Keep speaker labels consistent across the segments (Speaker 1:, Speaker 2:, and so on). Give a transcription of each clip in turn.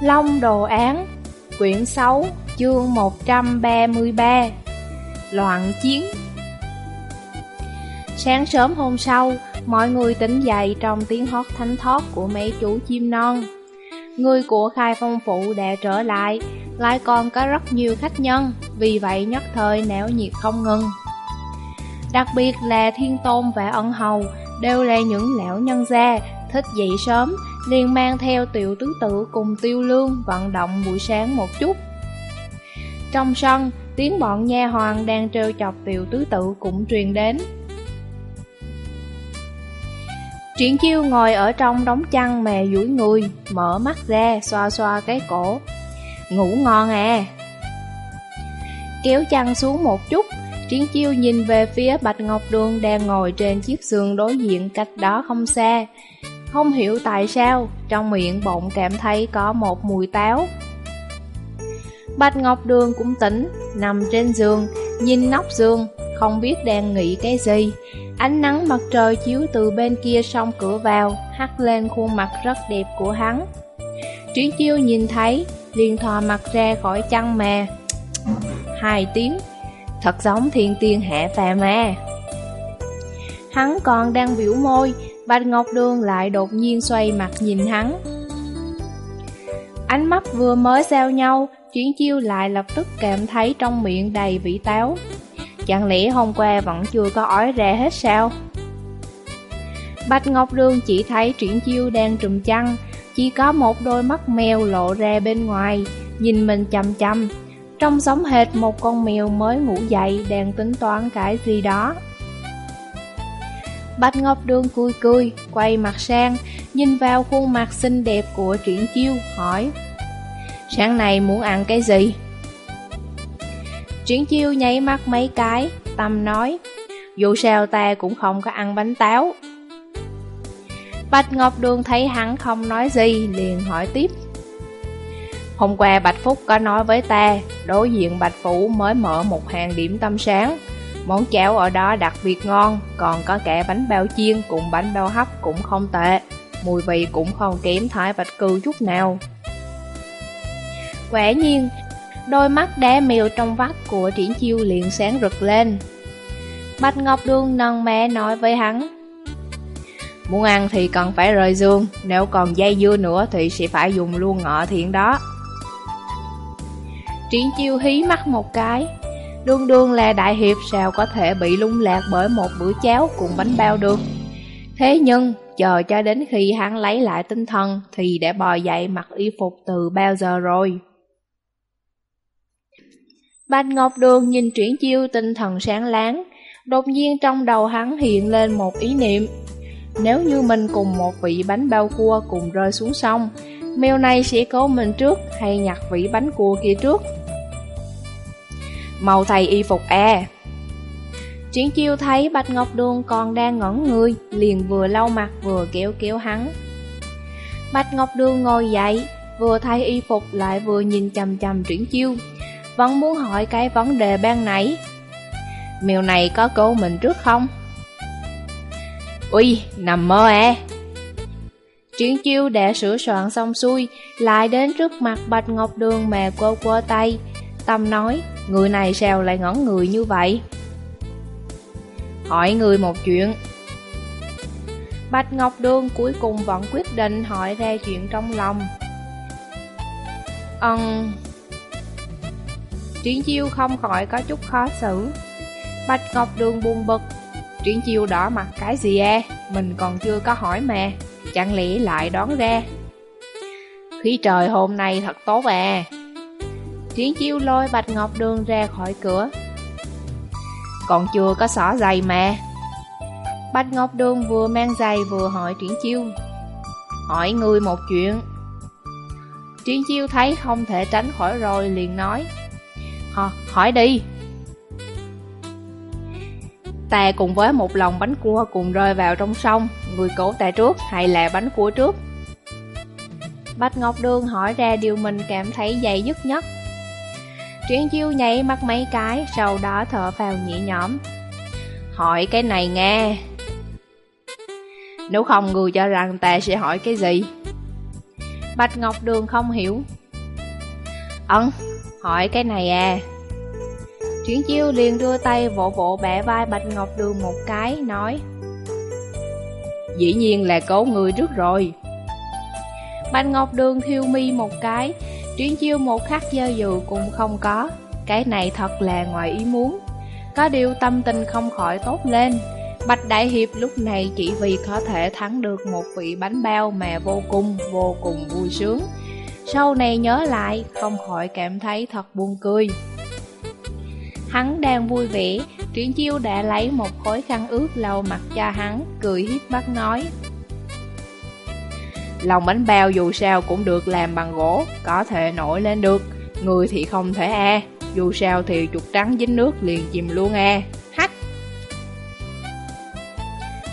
Speaker 1: Long Đồ Án Quyển 6 Chương 133 Loạn Chiến Sáng sớm hôm sau, mọi người tỉnh dậy trong tiếng hót thánh thót của mấy chú chim non. Người của khai phong phụ đã trở lại, lại còn có rất nhiều khách nhân, vì vậy nhất thời nẻo nhiệt không ngừng. Đặc biệt là Thiên Tôn và Ân Hầu đều là những lão nhân gia, thích dậy sớm, liền mang theo tiểu tứ tự cùng tiêu lương vận động buổi sáng một chút. Trong sân, tiếng bọn nha hoàng đang trêu chọc tiểu tứ tự cũng truyền đến. Triển chiêu ngồi ở trong đống chăn mè duỗi người, mở mắt ra, xoa xoa cái cổ. Ngủ ngon à! Kéo chăn xuống một chút, Triển chiêu nhìn về phía Bạch Ngọc Đường đang ngồi trên chiếc giường đối diện cách đó không xa. Không hiểu tại sao, trong miệng bỗng cảm thấy có một mùi táo. Bạch Ngọc Đường cũng tỉnh, nằm trên giường, nhìn nóc giường, không biết đang nghĩ cái gì. Ánh nắng mặt trời chiếu từ bên kia sông cửa vào, hắt lên khuôn mặt rất đẹp của hắn. Triển chiêu nhìn thấy, liền thò mặt ra khỏi chăn mà. Hai tiếng, thật giống thiên tiên hạ phà mà. Hắn còn đang biểu môi, Bạch Ngọc Đường lại đột nhiên xoay mặt nhìn hắn. Ánh mắt vừa mới giao nhau, Triển chiêu lại lập tức cảm thấy trong miệng đầy vị táo. Chẳng lẽ hôm qua vẫn chưa có ói ra hết sao? Bạch Ngọc Đường chỉ thấy Triển chiêu đang trùm chăn, chỉ có một đôi mắt mèo lộ ra bên ngoài, nhìn mình chăm chăm. Trong giống hệt một con mèo mới ngủ dậy đang tính toán cái gì đó. Bạch Ngọc Đường cười cười, quay mặt sang, nhìn vào khuôn mặt xinh đẹp của Triển Chiêu, hỏi Sáng nay muốn ăn cái gì? Triển Chiêu nháy mắt mấy cái, tâm nói Dù sao ta cũng không có ăn bánh táo Bạch Ngọc Đường thấy hắn không nói gì, liền hỏi tiếp Hôm qua Bạch Phúc có nói với ta, đối diện Bạch Phủ mới mở một hàng điểm tâm sáng Món cháo ở đó đặc biệt ngon, còn có cả bánh bao chiên cùng bánh bao hấp cũng không tệ. Mùi vị cũng không kém Thái Bạch Cư chút nào. Quả nhiên, đôi mắt đá mèo trong vắt của triển chiêu liền sáng rực lên. Bạch Ngọc Đương nâng mẹ nói với hắn Muốn ăn thì cần phải rời giường, nếu còn dây dưa nữa thì sẽ phải dùng luôn ngọ thiện đó. Triển chiêu hí mắt một cái Đương đương là đại hiệp sao có thể bị lung lạc bởi một bữa cháo cùng bánh bao được? Thế nhưng, chờ cho đến khi hắn lấy lại tinh thần thì đã bò dậy mặc y phục từ bao giờ rồi? Bạch Ngọc Đường nhìn Triển Chiêu tinh thần sáng láng Đột nhiên trong đầu hắn hiện lên một ý niệm. Nếu như mình cùng một vị bánh bao cua cùng rơi xuống sông Mèo này sẽ cố mình trước hay nhặt vị bánh cua kia trước? Màu thay y phục e. Triển chiêu thấy Bạch Ngọc Đường còn đang ngẩn người Liền vừa lau mặt vừa kéo kéo hắn Bạch Ngọc Đường ngồi dậy Vừa thay y phục lại vừa nhìn chầm chầm triển chiêu Vẫn muốn hỏi cái vấn đề ban nãy Mèo này có cố mình trước không? Ui, nằm mơ e. Triển chiêu đã sửa soạn xong xuôi Lại đến trước mặt Bạch Ngọc Đường mà quơ quơ tay Tâm nói Người này sao lại ngẩn người như vậy? Hỏi người một chuyện. Bạch Ngọc Đường cuối cùng vẫn quyết định hỏi ra chuyện trong lòng. Ừm. Triển chiêu không khỏi có chút khó xử. Bạch Ngọc Đường buồn bực. Triển chiêu đỏ mặt cái gì e? Mình còn chưa có hỏi mà. Chẳng lẽ lại đoán ra? Khí trời hôm nay thật tốt à? Triển chiêu lôi Bạch Ngọc Đường ra khỏi cửa. Còn chưa có xỏ giày mà. Bạch Ngọc Đường vừa mang giày vừa hỏi Triển chiêu. Hỏi người một chuyện. Triển chiêu thấy không thể tránh khỏi rồi liền nói. Hò, hỏi đi. Ta cùng với một lòng bánh cua cùng rơi vào trong sông. Người cổ ta trước hay là bánh cua trước? Bạch Ngọc Đường hỏi ra điều mình cảm thấy dày dứt nhất. Triển chiêu nhảy mắt mấy cái, sau đó thở vào nhẹ nhõm. Hỏi cái này nghe. Nếu không người cho rằng ta sẽ hỏi cái gì? Bạch Ngọc Đường không hiểu. Ấn, hỏi cái này à. Chuyển chiêu liền đưa tay vỗ vỗ bẻ vai Bạch Ngọc Đường một cái, nói Dĩ nhiên là cố người trước rồi Bạch Ngọc Đường thiêu mi một cái Chuyển chiêu một khắc dơ dù cũng không có Cái này thật là ngoài ý muốn Có điều tâm tình không khỏi tốt lên Bạch Đại Hiệp lúc này chỉ vì có thể thắng được một vị bánh bao mà vô cùng, vô cùng vui sướng. Sau này nhớ lại, không khỏi cảm thấy thật buồn cười. Hắn đang vui vẻ, Triển Chiêu đã lấy một khối khăn ướt lau mặt cho hắn, cười hiếp mắt nói. Lòng bánh bao dù sao cũng được làm bằng gỗ, có thể nổi lên được, người thì không thể a dù sao thì chuột trắng dính nước liền chìm luôn a hách.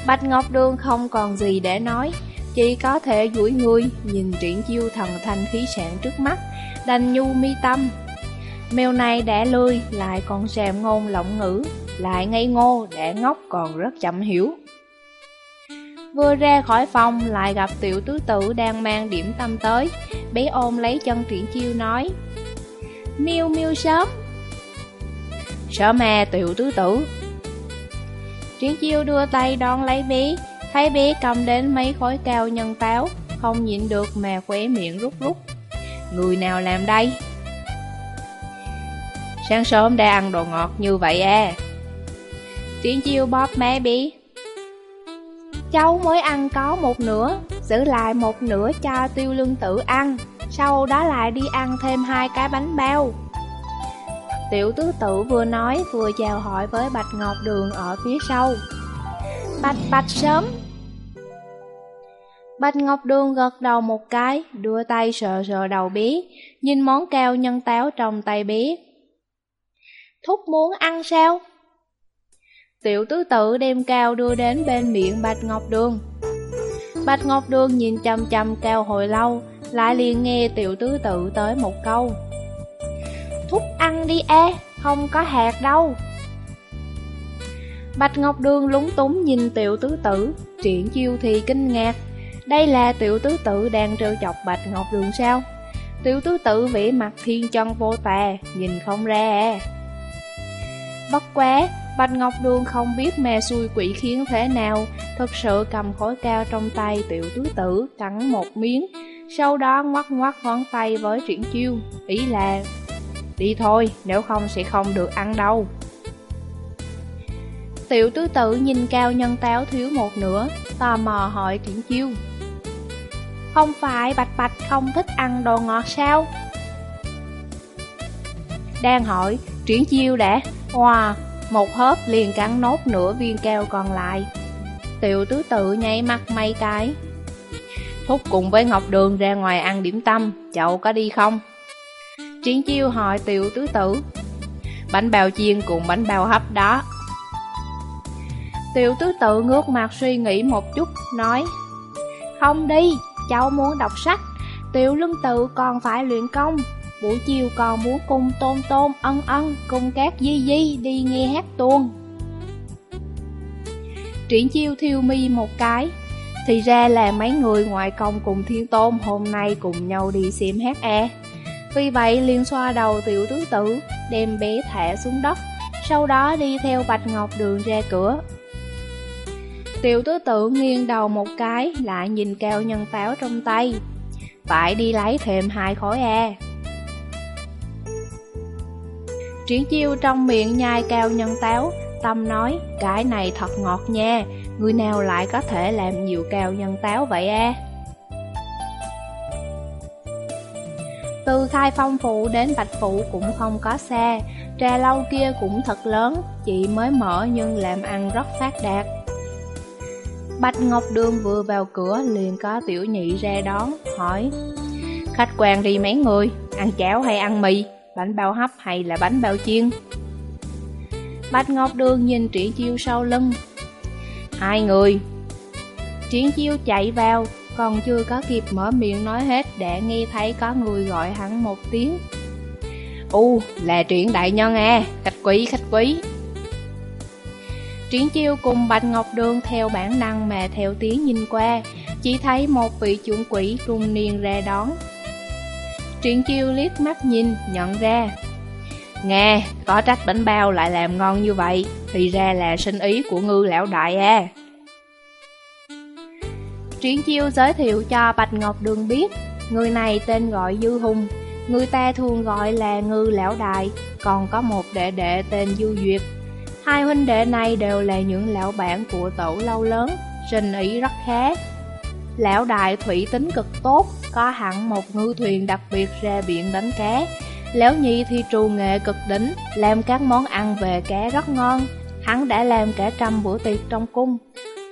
Speaker 1: Bạch Ngọc Đường không còn gì để nói, chỉ có thể duỗi người, nhìn Triển Chiêu thần thanh khí sản trước mắt, đành nhu mi tâm, Mèo này đã lười, lại còn xèm ngôn lộng ngữ, lại ngây ngô, đã ngốc còn rất chậm hiểu. Vừa ra khỏi phòng lại gặp tiểu tứ tử đang mang điểm tâm tới, bé ôm lấy chân triển chiêu nói Miêu miêu sớm. Sớm mà tiểu tứ tử. Triển chiêu đưa tay đón lấy bé, thấy bé cầm đến mấy khối cao nhân táo, không nhịn được mà khóe miệng rút rút. Người nào làm đây? Sáng sớm đã ăn đồ ngọt như vậy à. Triển chiêu bóp mé bé. Cháu mới ăn có một nửa Giữ lại một nửa cho tiêu lương tử ăn Sau đó lại đi ăn thêm hai cái bánh bao. Tiểu tứ tử vừa nói vừa chào hỏi với Bạch Ngọc Đường ở phía sau. Bạch bạch sớm. Bạch Ngọc Đường gật đầu một cái, đưa tay sờ sờ đầu bí, nhìn món keo nhân táo trong tay bí, Thúc muốn ăn sao? Tiểu tứ tự đem cao đưa đến bên miệng Bạch Ngọc Đường. Bạch Ngọc Đường nhìn chăm chăm cao hồi lâu, lại liền nghe tiểu tứ tự tới một câu. Thúc ăn đi e, không có hạt đâu. Bạch Ngọc Đường lúng túng nhìn tiểu tứ tử, triển chiêu thì kinh ngạc. Đây là tiểu tứ tử đang trêu chọc Bạch Ngọc Đường sao? Tiểu tứ tử vẻ mặt thiên chân vô tà, nhìn không ra. E. Bất quá, Bạch Ngọc Đường không biết mè xui quỷ khiến thế nào, thật sự cầm khối cao trong tay tiểu tứ tử, cắn một miếng, sau đó ngoắc ngoắc ngón tay với triển chiêu, ý là Đi thôi, nếu không sẽ không được ăn đâu. Tiểu tứ tử nhìn cao nhân táo thiếu một nửa, tò mò hỏi triển chiêu. Không phải bạch bạch không thích ăn đồ ngọt sao? Đang hỏi, triển chiêu đã Wow, một hớp liền cắn nốt nửa viên keo còn lại. Tiểu tứ tự nháy mắt mấy cái. Thúc cùng với Ngọc Đường ra ngoài ăn điểm tâm, chậu có đi không? Triển chiêu hỏi tiểu tứ tử. Bánh bao chiên cùng bánh bao hấp đó. Tiểu tứ tự ngước mặt suy nghĩ một chút, nói Không đi, cháu muốn đọc sách, tiểu lưng tự còn phải luyện công, Buổi chiều còn muốn cùng tôn tôn ân ân, cùng các di di đi nghe hát tuôn Triển chiêu thiêu mi một cái, Thì ra là mấy người ngoại công cùng thiên tôn hôm nay cùng nhau đi xem hát e. Vì vậy liền xoa đầu tiểu tứ tử, Đem bé thả xuống đất, Sau đó đi theo Bạch Ngọc Đường ra cửa. Tiểu tứ tử nghiêng đầu một cái, Lại nhìn cao nhân táo trong tay. Phải đi lấy thêm hai khối e. Triển chiêu trong miệng nhai cao nhân táo, tâm nói, cái này thật ngọt nha, người nào lại có thể làm nhiều cao nhân táo vậy à? Từ khai phong phụ đến bạch phụ cũng không có xa, trà lâu kia cũng thật lớn, chị mới mở nhưng làm ăn rất phát đạt. Bạch Ngọc Đường vừa vào cửa liền có tiểu nhị ra đón, hỏi Khách quan đi mấy người, ăn cháo hay ăn mì? Bánh bao hấp hay là bánh bao chiên. Bạch Ngọc Đường nhìn Triển Chiêu sau lưng. Hai người. Triển Chiêu chạy vào, còn chưa có kịp mở miệng nói hết để nghe thấy có người gọi hắn một tiếng. U, là Triển Đại Nhân à, khách quý, khách quý. Triển Chiêu cùng Bạch Ngọc Đường theo bản năng mà theo tiếng nhìn qua, Chỉ thấy một vị trưởng quỷ trung niên ra đón Triển chiêu liếc mắt nhìn, nhận ra. Nghe, có trách bánh bao lại làm ngon như vậy Thì ra là sinh ý của ngư lão đại à. Triển chiêu giới thiệu cho Bạch Ngọc Đường biết Người này tên gọi Dư Hùng Người ta thường gọi là ngư lão đại Còn có một đệ đệ tên Dư Duyệt. Hai huynh đệ này đều là những lão bản của tổ lâu lớn Sinh ý rất khá. Lão đại thủy tính cực tốt Có hẳn một ngư thuyền đặc biệt ra biển đánh cá. Lão nhị thì trù nghệ cực đỉnh Làm các món ăn về cá rất ngon. Hắn đã làm cả trăm bữa tiệc trong cung.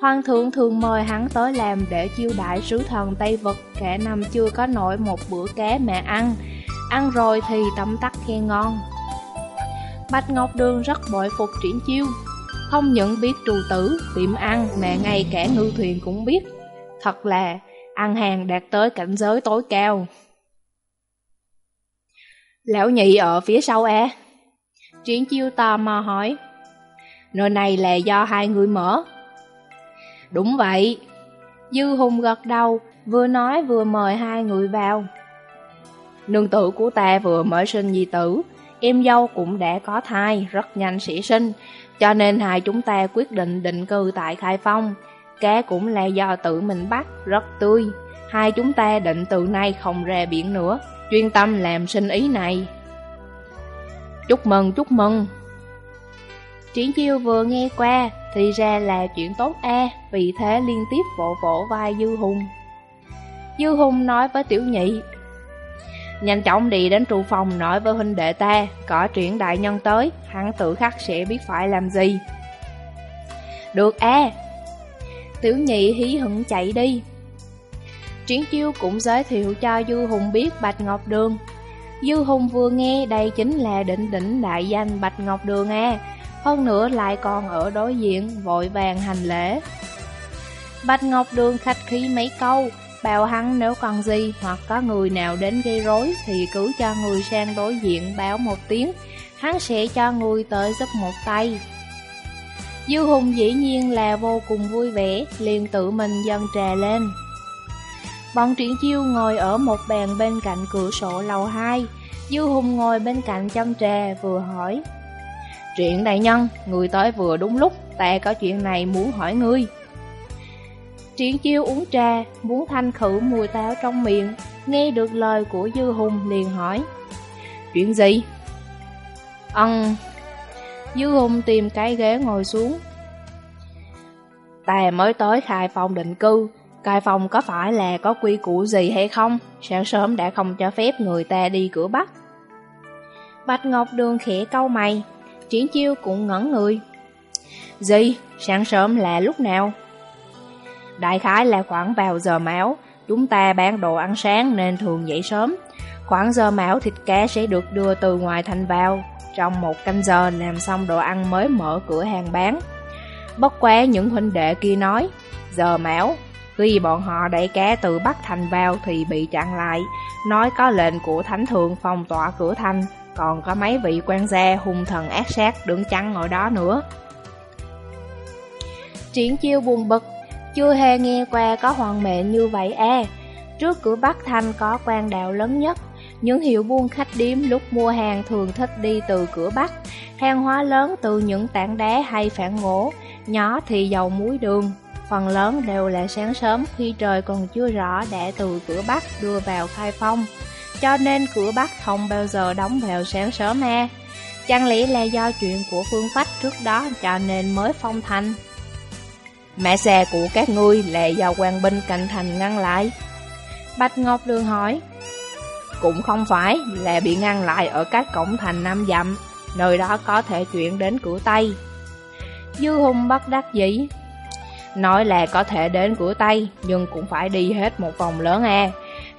Speaker 1: Hoàng thượng thường mời hắn tới làm để chiêu đại sứ thần Tây Vật Cả năm chưa có nổi một bữa cá mẹ ăn. Ăn rồi thì tấm tắc khen ngon. Bạch Ngọc Đường rất bội phục triển chiêu. Không những biết trù tử, tiệm ăn mà ngay cả ngư thuyền cũng biết. Thật là ăn hàng đạt tới cảnh giới tối cao. Lão nhị ở phía sau à? Triển chiêu tò mò hỏi, Nơi này là do hai người mở? Đúng vậy. Dư Hùng gật đầu, Vừa nói vừa mời hai người vào. Nương tử của ta vừa mới sinh nhi tử, Em dâu cũng đã có thai, Rất nhanh sẽ sinh, Cho nên hai chúng ta quyết định định cư tại Khai Phong. Cá cũng là do tự mình bắt Rất tươi. Hai chúng ta định từ nay không ra biển nữa. Chuyên tâm làm sinh ý này. Chúc mừng, chúc mừng. Triển chiêu vừa nghe qua Thì ra là chuyện tốt a Vì thế liên tiếp vỗ vỗ vai Dư Hùng. Dư Hùng nói với Tiểu Nhị Nhanh chóng đi đến trụ phòng nói với huynh đệ ta Có chuyện đại nhân tới Hắn tự khắc sẽ biết phải làm gì. Được a Tiểu nhị hí hận chạy đi. Triển chiêu cũng giới thiệu cho Dư Hùng biết Bạch Ngọc Đường. Dư Hùng vừa nghe đây chính là định đỉnh đại danh Bạch Ngọc Đường A Hơn nữa lại còn ở đối diện, vội vàng hành lễ. Bạch Ngọc Đường khách khí mấy câu, Bảo hắn nếu còn gì hoặc có người nào đến gây rối Thì cứ cho người sang đối diện báo một tiếng. Hắn sẽ cho người tới giúp một tay. Dư Hùng dĩ nhiên là vô cùng vui vẻ liền tự mình dâng trà lên. Bọn triển chiêu ngồi ở một bàn bên cạnh cửa sổ lầu 2 Dư Hùng ngồi bên cạnh chăm trà vừa hỏi Triển đại nhân, người tới vừa đúng lúc Ta có chuyện này muốn hỏi ngươi. Triển chiêu uống trà, muốn thanh khử mùi táo trong miệng Nghe được lời của Dư Hùng liền hỏi Chuyện gì? Ân Dư Hùng tìm cái ghế ngồi xuống Ta mới tới khai phòng định cư khai phòng có phải là có quy củ gì hay không? Sáng sớm đã không cho phép người ta đi cửa Bắc. Bạch Ngọc Đường khẽ câu mày, Triển chiêu cũng ngẩn người. Gì? Sáng sớm là lúc nào? Đại khái là khoảng vào giờ máu, chúng ta bán đồ ăn sáng nên thường dậy sớm. Khoảng giờ máu thịt cá sẽ được đưa từ ngoài thành vào, trong một canh giờ làm xong đồ ăn mới mở cửa hàng bán. Bất quá những huynh đệ kia nói, giờ máu khi bọn họ đẩy cá từ Bắc Thành vào thì bị chặn lại, nói có lệnh của Thánh Thượng phong tỏa cửa thành, còn có mấy vị quan gia hung thần ác sát đứng chắn ở đó nữa. Triển chiêu buồn bực, chưa hề nghe qua có hoàng mệnh như vậy à. Trước cửa Bắc Thành có quan đạo lớn nhất, những hiệu buôn khách điếm lúc mua hàng thường thích đi từ cửa Bắc, hàng hóa lớn từ những tảng đá hay phản gỗ, nhỏ thì dầu muối đường, phần lớn đều là sáng sớm khi trời còn chưa rõ đã từ cửa Bắc đưa vào khai phong. Cho nên cửa Bắc không bao giờ đóng vào sáng sớm e. Chẳng lẽ là do chuyện của phương phách trước đó cho nên mới phong thành? Mẹ xe của các ngươi là do quan binh cạnh thành ngăn lại. Bạch Ngọc Đường hỏi. Cũng không phải là bị ngăn lại ở các cổng thành Nam Dặm, nơi đó có thể chuyển đến cửa Tây. Dư Hùng bất đắc dĩ, Nói là có thể đến cửa Tây, nhưng cũng phải đi hết một vòng lớn à.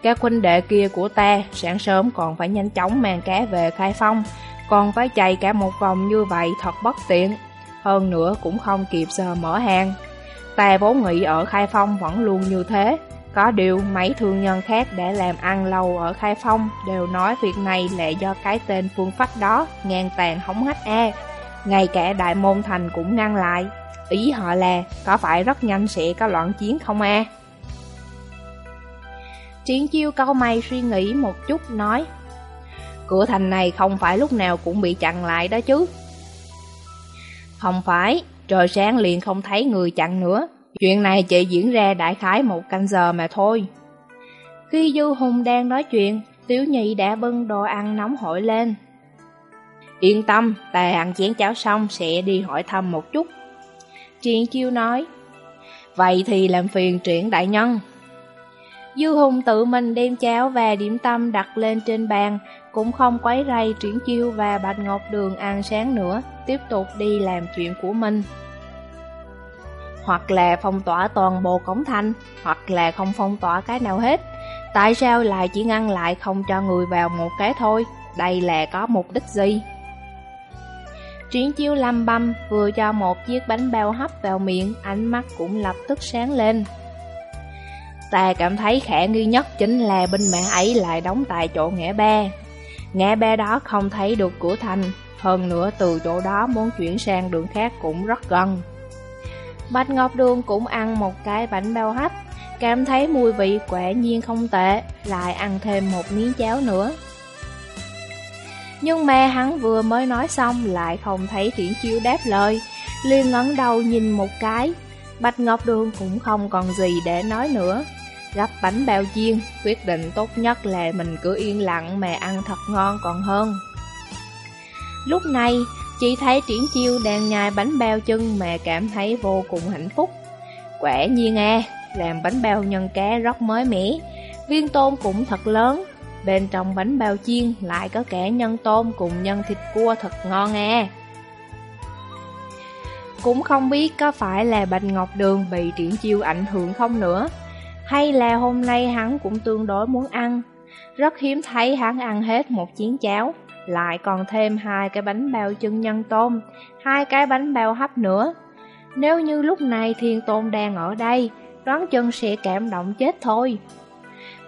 Speaker 1: Các huynh đệ kia của ta, sáng sớm còn phải nhanh chóng mang cá về khai phong, còn phải chạy cả một vòng như vậy thật bất tiện. Hơn nữa cũng không kịp giờ mở hàng. Ta vốn nghĩ ở khai phong vẫn luôn như thế. Có điều mấy thương nhân khác để làm ăn lâu ở khai phong đều nói việc này là do cái tên phương phách đó ngang tàn hống hách e. Ngay cả đại môn thành cũng ngăn lại. Ý họ là có phải rất nhanh sẽ có loạn chiến không a? Triển chiêu câu mày suy nghĩ một chút nói Cửa thành này không phải lúc nào cũng bị chặn lại đó chứ Không phải, trời sáng liền không thấy người chặn nữa Chuyện này chỉ diễn ra đại khái một canh giờ mà thôi. Khi Du Hùng đang nói chuyện Tiểu nhị đã bưng đồ ăn nóng hổi lên. Yên tâm, ta ăn chén cháo xong sẽ đi hỏi thăm một chút. Triển chiêu nói Vậy thì làm phiền triển đại nhân. Dư Hùng tự mình đem cháo và điểm tâm đặt lên trên bàn, cũng không quấy rầy Triển Chiêu và Bạch Ngọc Đường ăn sáng nữa, tiếp tục đi làm chuyện của mình. Hoặc là phong tỏa toàn bộ cổng thành, hoặc là không phong tỏa cái nào hết. Tại sao lại chỉ ngăn lại không cho người vào một cái thôi? Đây là có mục đích gì? Triển chiêu lâm băm vừa cho một chiếc bánh bao hấp vào miệng, ánh mắt cũng lập tức sáng lên. Ta cảm thấy khả nghi nhất chính là binh mã ấy lại đóng tại chỗ ngã ba. Ngã ba đó không thấy được cửa thành, hơn nữa từ chỗ đó muốn chuyển sang đường khác cũng rất gần. Bạch Ngọc Đường cũng ăn một cái bánh bao hấp, cảm thấy mùi vị quả nhiên không tệ, lại ăn thêm một miếng cháo nữa. Nhưng mà hắn vừa mới nói xong lại không thấy Triển Chiêu đáp lời, liền ngẩng đầu nhìn một cái. Bạch Ngọc Đường cũng không còn gì để nói nữa. gấp bánh bao chiên, quyết định tốt nhất là mình cứ yên lặng mà ăn thật ngon còn hơn. Lúc này, chị thấy Triển Chiêu đang nhai bánh bao chân mà cảm thấy vô cùng hạnh phúc. Quả nhiên à, làm bánh bao nhân cá rất mới mẻ, viên tôm cũng thật lớn, bên trong bánh bao chiên lại có cả nhân tôm cùng nhân thịt cua thật ngon à. Cũng không biết có phải là Bạch Ngọc Đường bị Triển Chiêu ảnh hưởng không nữa. Hay là hôm nay hắn cũng tương đối muốn ăn Rất hiếm thấy hắn ăn hết một chén cháo lại còn thêm hai cái bánh bao chân nhân tôm Hai cái bánh bao hấp nữa. Nếu như lúc này thiên tôn đang ở đây Đoán chân sẽ cảm động chết thôi.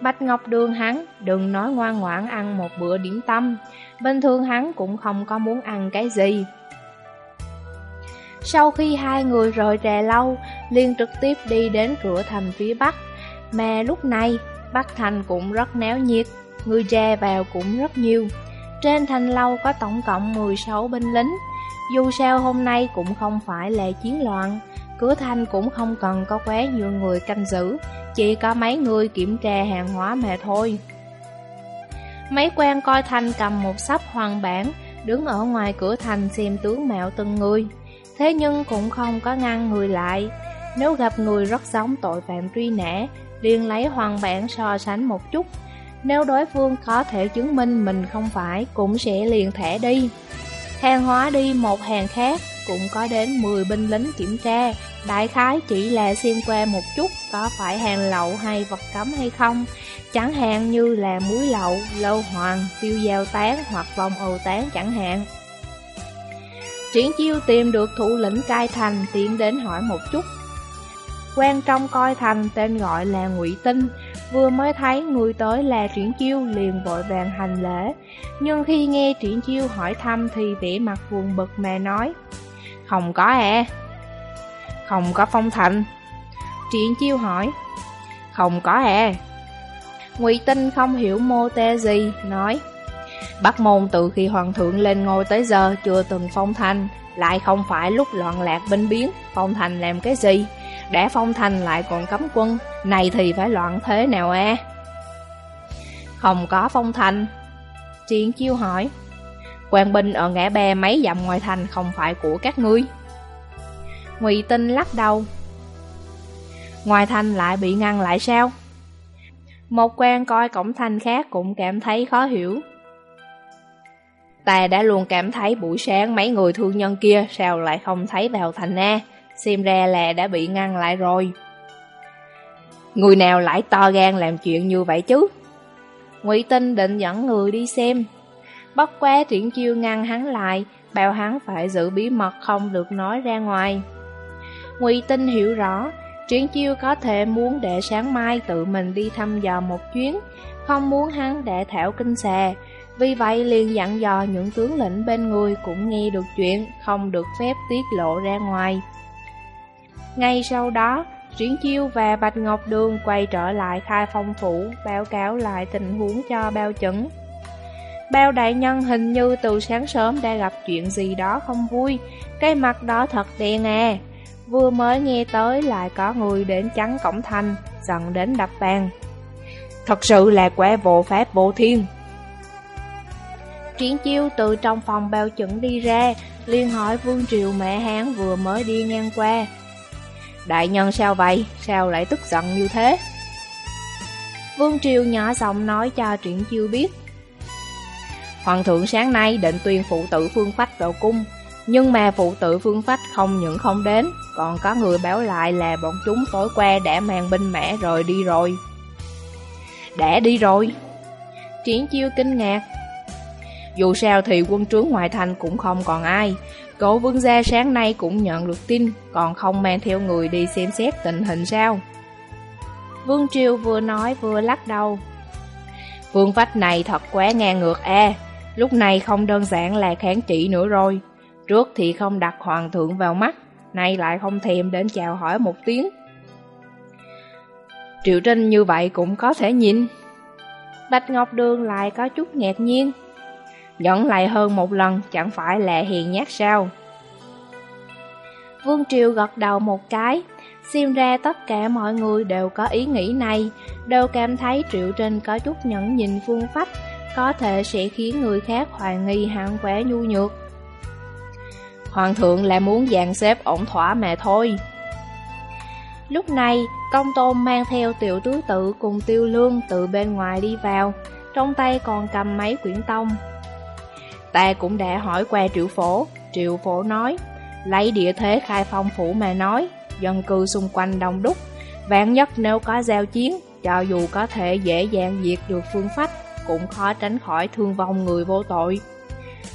Speaker 1: Bạch Ngọc Đường hắn đừng nói ngoan ngoãn ăn một bữa điểm tâm. Bình thường hắn cũng không có muốn ăn cái gì. Sau khi hai người rời trà lâu liền trực tiếp đi đến cửa thành phía Bắc. Mà lúc này, Bắc Thành cũng rất náo nhiệt, người ra vào cũng rất nhiều. Trên thành lâu có tổng cộng 16 binh lính. Dù sao hôm nay cũng không phải là chiến loạn, cửa thành cũng không cần có quá nhiều người canh giữ, chỉ có mấy người kiểm tra hàng hóa mà thôi. Mấy quan coi thành cầm một sắp hoàng bản, đứng ở ngoài cửa thành xem tướng mạo từng người. Thế nhưng cũng không có ngăn người lại. Nếu gặp người rất giống tội phạm truy nã, liền lấy hoàng bản so sánh một chút. Nếu đối phương có thể chứng minh mình không phải, cũng sẽ liền thẻ đi. Hàng hóa đi một hàng khác, cũng có đến 10 binh lính kiểm tra. Đại khái chỉ là xem qua một chút có phải hàng lậu hay vật cấm hay không. Chẳng hạn như là muối lậu, lâu hoàng, tiêu giao tán hoặc vòng ầu tán chẳng hạn. Triển chiêu tìm được thủ lĩnh cai thành tiến đến hỏi một chút quan trong coi thành tên gọi là Ngụy Tinh, vừa mới thấy người tới là Triển Chiêu liền vội vàng hành lễ, nhưng khi nghe Triển Chiêu hỏi thăm thì vẻ mặt buồn bực mà nói, không có à, không có phong thành. Triển Chiêu hỏi, không có à. Ngụy Tinh không hiểu mô tê gì, nói, Bắc Môn từ khi Hoàng thượng lên ngôi tới giờ chưa từng phong thành, lại không phải lúc loạn lạc binh biến, phong thành làm cái gì? Đã phong thành lại còn cấm quân, Này thì phải loạn thế nào a? Không có phong thành Triển chiêu hỏi. Quan binh ở ngã bè mấy dặm ngoài thành không phải của các ngươi? Ngụy Tinh lắc đầu. Ngoài thành lại bị ngăn lại sao? Một quan coi cổng thành khác cũng cảm thấy khó hiểu. Ta đã luôn cảm thấy buổi sáng mấy người thương nhân kia sao lại không thấy vào thành A? Xem ra là đã bị ngăn lại rồi. Người nào lại to gan làm chuyện như vậy chứ? Ngụy Tinh định dẫn người đi xem. Bất quá triển chiêu ngăn hắn lại, bảo hắn phải giữ bí mật không được nói ra ngoài. Ngụy Tinh hiểu rõ, triển chiêu có thể muốn để sáng mai tự mình đi thăm dò một chuyến, không muốn hắn để thảo kinh xà. Vì vậy liền dặn dò những tướng lĩnh bên người cũng nghe được chuyện, không được phép tiết lộ ra ngoài. Ngay sau đó, Triển Chiêu và Bạch Ngọc Đường quay trở lại khai phong phủ, báo cáo lại tình huống cho bao Chẩn. Bao đại nhân hình như từ sáng sớm đã gặp chuyện gì đó không vui, cái mặt đó thật đen à. Vừa mới nghe tới lại có người đến chắn cổng thành, dần đến đập bàn. Thật sự là quẻ vô pháp vô thiên. Triển chiêu từ trong phòng bao chuẩn đi ra, liên hỏi Vương Triều mẹ Hán vừa mới đi ngang qua. Đại nhân sao vậy? Sao lại tức giận như thế? Vương Triều nhỏ giọng nói cho Triển chiêu biết. Hoàng thượng sáng nay định tuyên phụ tử phương phách vào cung, nhưng mà phụ tử phương phách không những không đến, còn có người báo lại là bọn chúng tối qua đã mang binh mã rồi đi rồi. Đã đi rồi. Triển chiêu kinh ngạc. Dù sao thì quân trướng ngoài thành cũng không còn ai. Cậu vương gia sáng nay cũng nhận được tin, còn không mang theo người đi xem xét tình hình sao. Vương Triều vừa nói vừa lắc đầu. Phương phách này thật quá ngang ngược a lúc này không đơn giản là kháng trị nữa rồi. Trước thì không đặt hoàng thượng vào mắt, nay lại không thèm đến chào hỏi một tiếng. Triệu Trinh như vậy cũng có thể nhìn. Bạch Ngọc Đường lại có chút ngạc nhiên. Nhận lại hơn một lần chẳng phải là hiền nhát sao. Vương Triều gật đầu một cái, xem ra tất cả mọi người đều có ý nghĩ này, đều cảm thấy Triệu Trinh có chút nhẫn nhìn phương phách, có thể sẽ khiến người khác hoài nghi hạng quá nhu nhược. Hoàng thượng là muốn dàn xếp ổn thỏa mà thôi. Lúc này, công tôn mang theo tiểu tứ tự cùng tiêu lương từ bên ngoài đi vào, trong tay còn cầm mấy quyển tông. Ta cũng đã hỏi qua triệu phổ, triệu phổ nói, lấy địa thế khai phong phủ mà nói, dân cư xung quanh đông đúc, vạn nhất nếu có giao chiến, cho dù có thể dễ dàng diệt được phương phách, cũng khó tránh khỏi thương vong người vô tội.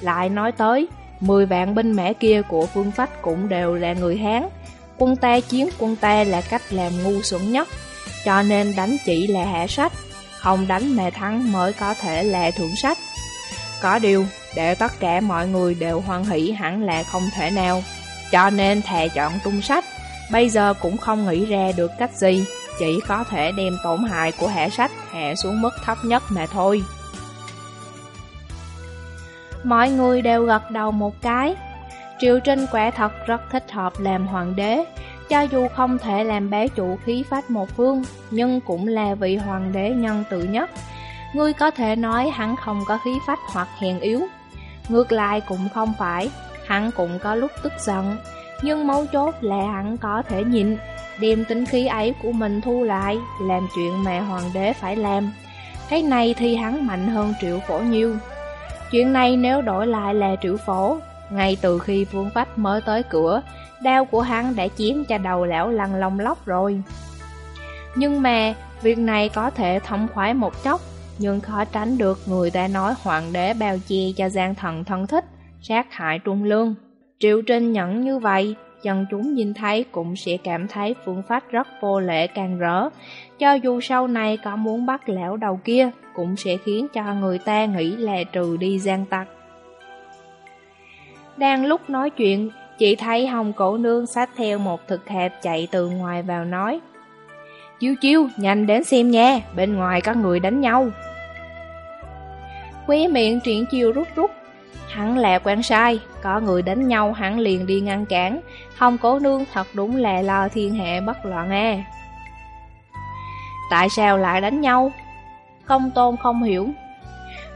Speaker 1: Lại nói tới, 10 vạn binh mã kia của phương phách cũng đều là người Hán, Quân ta chiến quân ta là cách làm ngu xuẩn nhất, cho nên đánh chỉ là hạ sách, không đánh mà thắng mới có thể là thượng sách. Có điều, để tất cả mọi người đều hoan hỷ hẳn là không thể nào, cho nên thề chọn tung sách, bây giờ cũng không nghĩ ra được cách gì, chỉ có thể đem tổn hại của hệ sách hạ xuống mức thấp nhất mà thôi. Mọi người đều gật đầu một cái, Triệu Trinh quả thật rất thích hợp làm hoàng đế, cho dù không thể làm bá chủ khí phách một phương, nhưng cũng là vị hoàng đế nhân tự nhất. Ngươi có thể nói hắn không có khí phách hoặc hèn yếu. Ngược lại cũng không phải, hắn cũng có lúc tức giận, nhưng mấu chốt là hắn có thể nhịn, đem tính khí ấy của mình thu lại, làm chuyện mà hoàng đế phải làm. Cái này thì hắn mạnh hơn triệu phổ nhiêu. Chuyện này nếu đổi lại là triệu phổ, ngay từ khi Vương Phách mới tới cửa, đao của hắn đã chiếm cho đầu lão lăn lòng lóc rồi. Nhưng mà, việc này có thể thông khoái một chốc, nhưng khó tránh được người ta nói hoàng đế bao che cho gian thần thân thích, sát hại trung lương. Triệu Trinh nhẫn như vậy, dân chúng nhìn thấy cũng sẽ cảm thấy phương pháp rất vô lệ càng rỡ. Cho dù sau này có muốn bắt lão đầu kia, cũng sẽ khiến cho người ta nghĩ là trừ đi gian tặc. Đang lúc nói chuyện, chị thấy hồng cổ nương xách theo một thực hẹp chạy từ ngoài vào nói. Chiêu chiêu, nhanh đến xem nha, bên ngoài có người đánh nhau. Khóe miệng triển chiêu rút rút, hẳn là quan sai, có người đánh nhau hẳn liền đi ngăn cản, không cố nương thật đúng là lo thiên hệ bất loạn à. Tại sao lại đánh nhau? Công tôn không hiểu.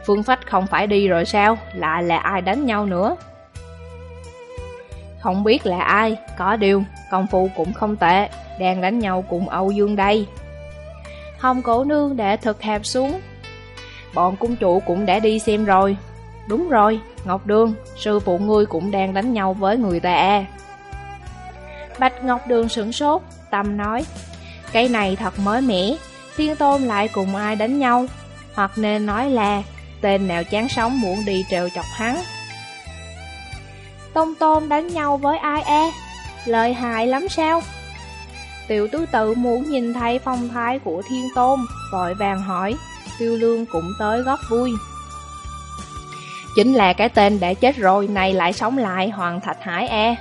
Speaker 1: Phương Phách không phải đi rồi sao, lại là ai đánh nhau nữa? Không biết là ai, có điều, công phu cũng không tệ, đang đánh nhau cùng Âu Dương đây. Hồng cổ nương đã thực hạp xuống. Bọn cung chủ cũng đã đi xem rồi. Đúng rồi, Ngọc Đường, sư phụ ngươi cũng đang đánh nhau với người ta. E. Bạch Ngọc Đường sửng sốt, tâm nói, cái này thật mới mẻ, thiên tôn lại cùng ai đánh nhau, hoặc nên nói là tên nào chán sống muốn đi trèo chọc hắn. Tông Tôn đánh nhau với ai e? Lợi hại lắm sao? Tiểu tứ tự muốn nhìn thấy phong thái của thiên tôn, vội vàng hỏi, tiêu lương cũng tới góp vui. Chính là cái tên đã chết rồi này lại sống lại Hoàng Thạch Hải e.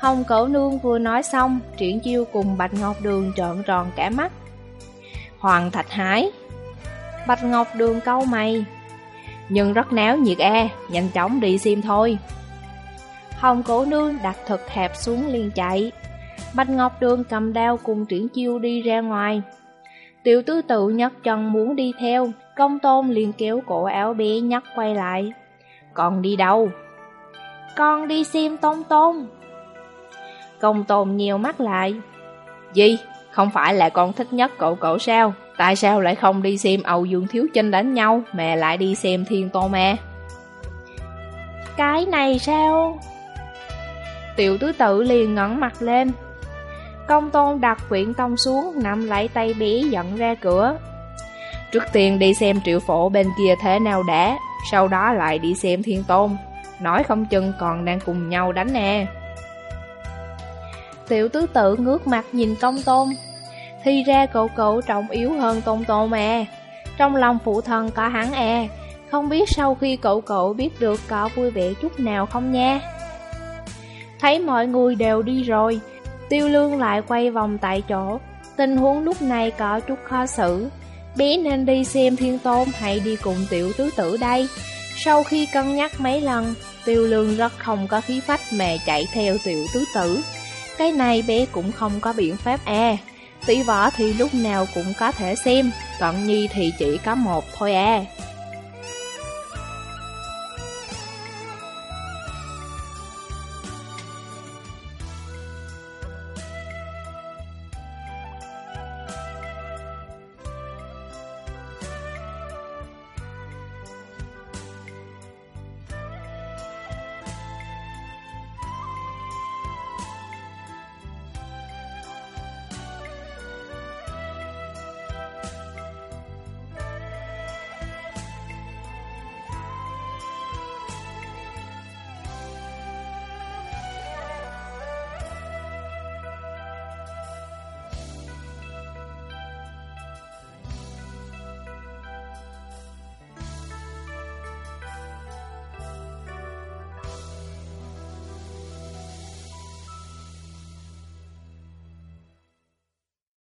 Speaker 1: Hồng cẩu nương vừa nói xong, triển chiêu cùng Bạch Ngọc Đường trợn tròn cả mắt. Hoàng Thạch Hải Bạch Ngọc Đường câu mày Nhưng rất náo nhiệt e, nhanh chóng đi xem thôi Hồng cổ nương đặt thật hẹp xuống liền chạy Bạch Ngọc Đường cầm đao cùng triển chiêu đi ra ngoài Tiểu tứ tự nhấc chân muốn đi theo, Công tôn liền kéo cổ áo bé nhắc quay lại Con đi đâu? Con đi xem tôn tôn Công tôn nhiều mắt lại Gì? Không phải là con thích nhất cậu cậu sao? Tại sao lại không đi xem Âu Dương Thiếu Chinh đánh nhau, Mà lại đi xem Thiên Tô Ma Cái này sao? Tiểu tứ tự liền ngẩng mặt lên Công tôn đặt quyện tông xuống Nằm lấy tay bé dẫn ra cửa. Trước tiên đi xem triệu phổ bên kia thế nào đã, Sau đó lại đi xem thiên tôn. Nói không chừng còn đang cùng nhau đánh nè. Tiểu tứ tự ngước mặt nhìn công tôn. Thì ra cậu cậu trọng yếu hơn tôn tôn mà. Trong lòng phụ thân có hắn e. Không biết sau khi cậu cậu biết được có vui vẻ chút nào không nha. Thấy mọi người đều đi rồi Tiêu lương lại quay vòng tại chỗ. Tình huống lúc này có chút khó xử. Bé nên đi xem thiên tôn hay đi cùng tiểu tứ tử đây. Sau khi cân nhắc mấy lần, Tiêu lương rất không có khí phách mà chạy theo tiểu tứ tử. Cái này bé cũng không có biện pháp à Tỷ võ thì lúc nào cũng có thể xem, Cận nhi thì chỉ có một thôi à